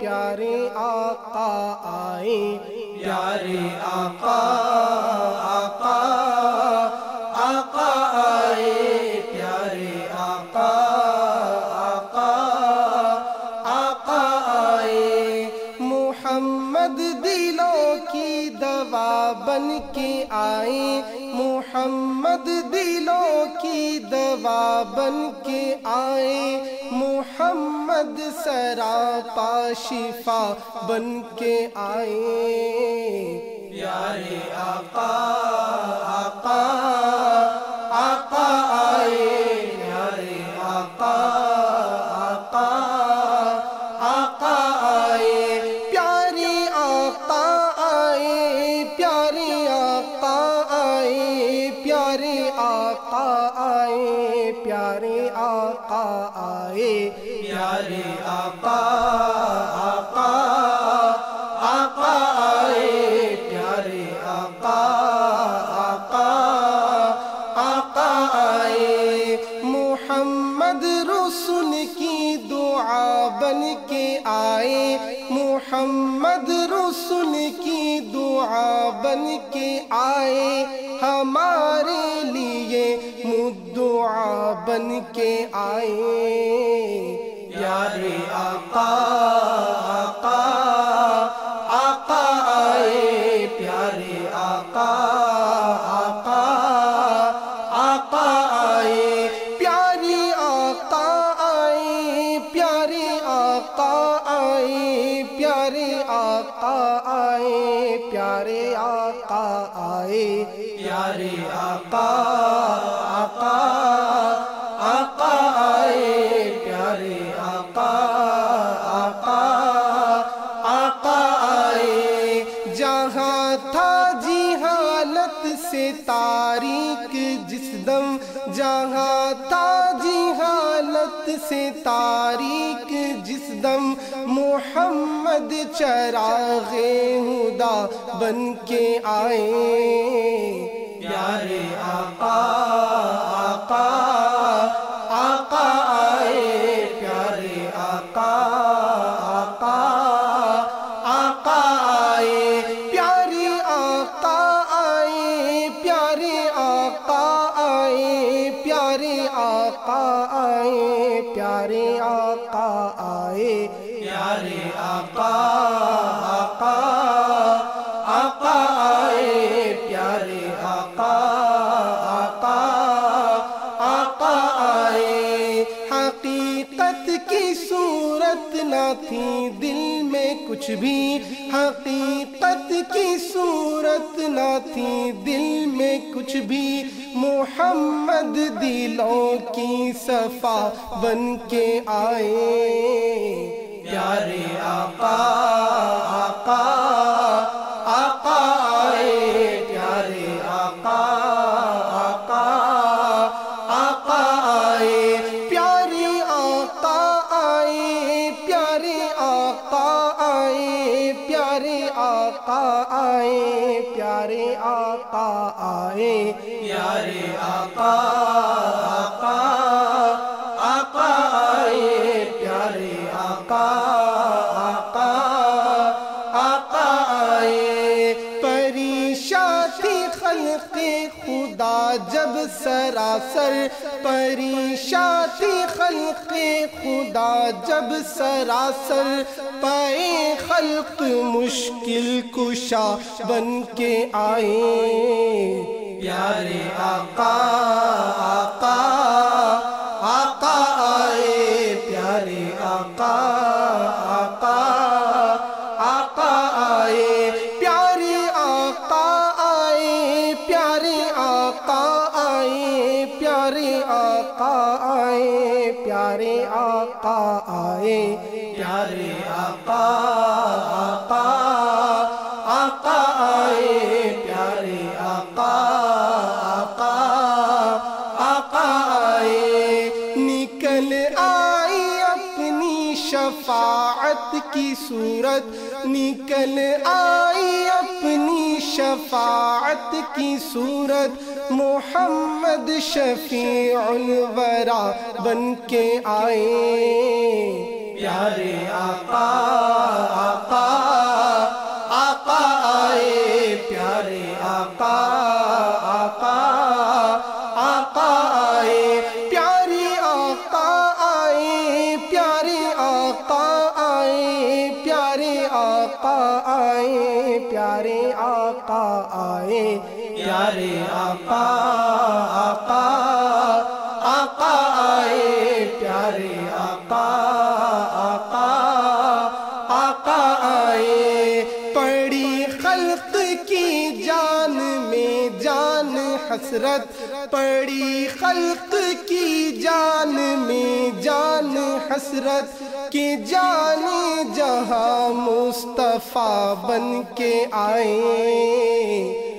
پیارے آقا آئے۔ پیارے آقا آقا آقا آئے۔ پیارے آقا آقا آقا آئے۔ محمد دلوں کی دوا بن کے آئے۔ محمد دلوں کی دوا بن کے آئے۔ محمد سراپا شفا بن کے آئے۔ پیارے آقا آقا۔ پیارے آقا آئے۔ پیارے آقا آقا آقا آئے۔ پیارے آقا آقا آقا آئے۔ محمد رسول کی دعا بن کے آئے۔ محمد رسول کی دعا بن کے آئے۔ ہمارے لیے بن کے آئے۔ پیارے آقا آقا آقا آئے۔ پیارے آقا آقا آقا آئے۔ پیاری آقا آئے، پیارے آقا آئے۔ پیارے آقا آئے، پیارے آقا آئے۔ پیارے آقا آقا سے تاریخ جس دم جہاں تاجی حالت سے تاریخ جس دم محمد چراغ ہدا بن کے آئے۔ کچھ بھی حقیقت کی صورت نہ تھی، دل میں کچھ بھی محمد دلوں کی صفا بن کے آئے۔ پیارے آقا آقا آئے، پیارے آقا آئے۔ پیارے آقا آقا آقا آئے۔ پیارے آقا آقا آقا آئے۔ پریشاتی خلق خدا جب سراسر پریشاتی خلق خدا جب سراسر پائے خلق مشکل کشا بن کے آئے۔ پیارے آقا آقا آقا آئے، پیارے آقا آقا۔ آقا آئے پیارے آقا شفاعت کی صورت نکل آئی، اپنی شفاعت کی صورت محمد شفیع الورا بن کے آئے۔ پیارے آقا آقا حسرت پڑی خلق کی جان میں جان حسرت، کی جان جہاں مصطفیٰ بن کے آئے۔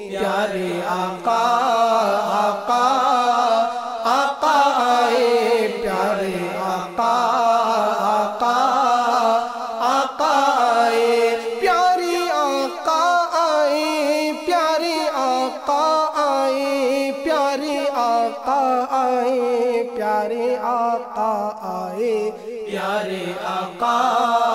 پیارے آقا آقا پیارے آقا آئے۔ پیارے آقا